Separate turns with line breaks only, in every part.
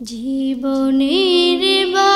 জীবনের বা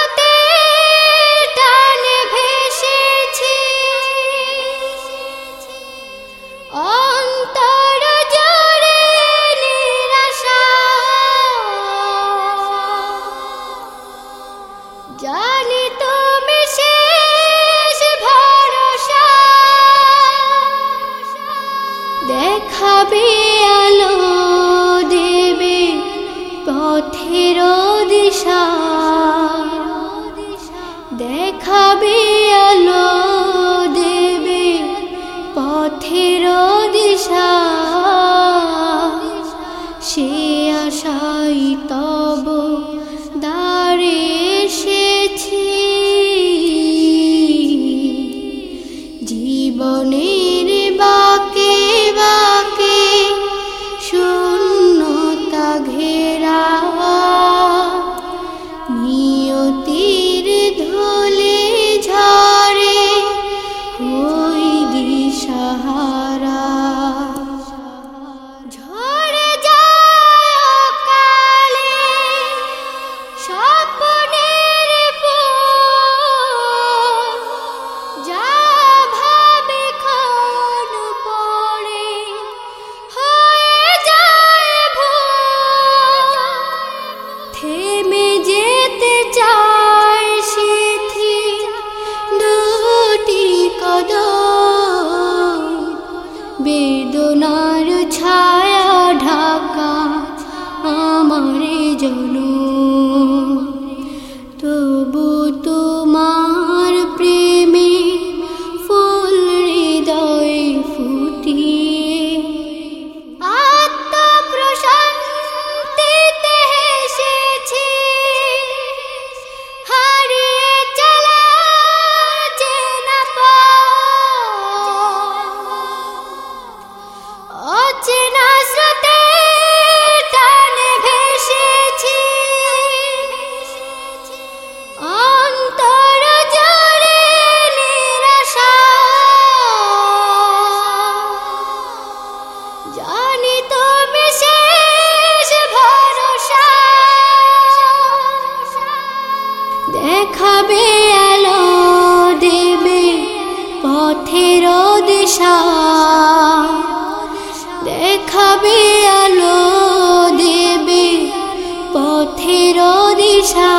জীবনে দেখাবে আলো, দেবে পথের দিশা। দেখাবে আলো, দেবে পথের দিশা।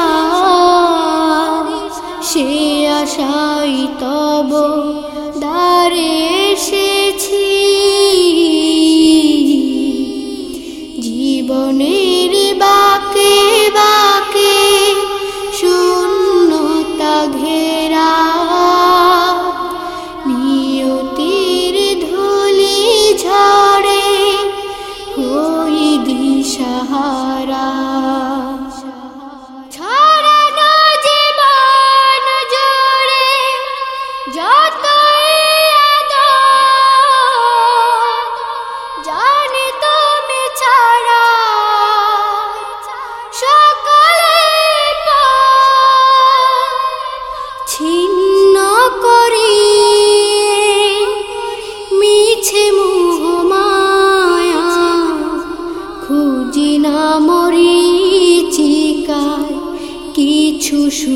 সে আশাই তব দারে এসেছি। জীবনের বা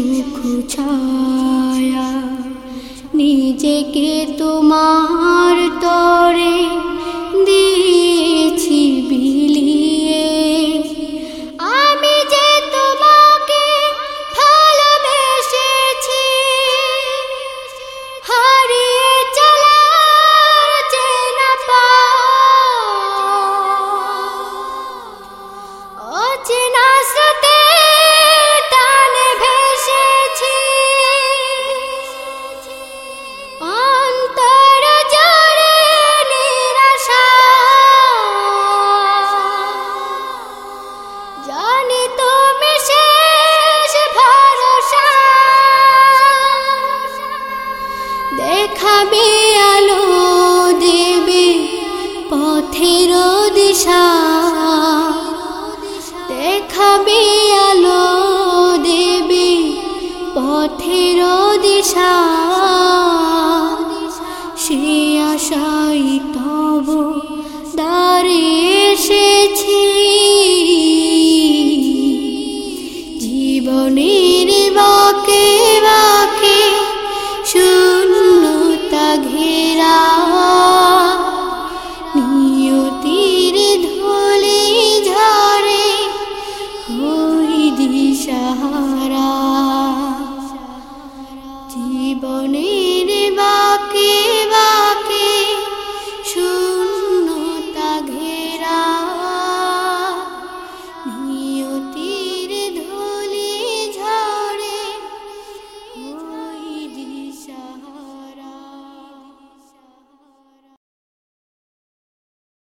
সুখ ছায়া নিজেকে তোমার তরে şahara.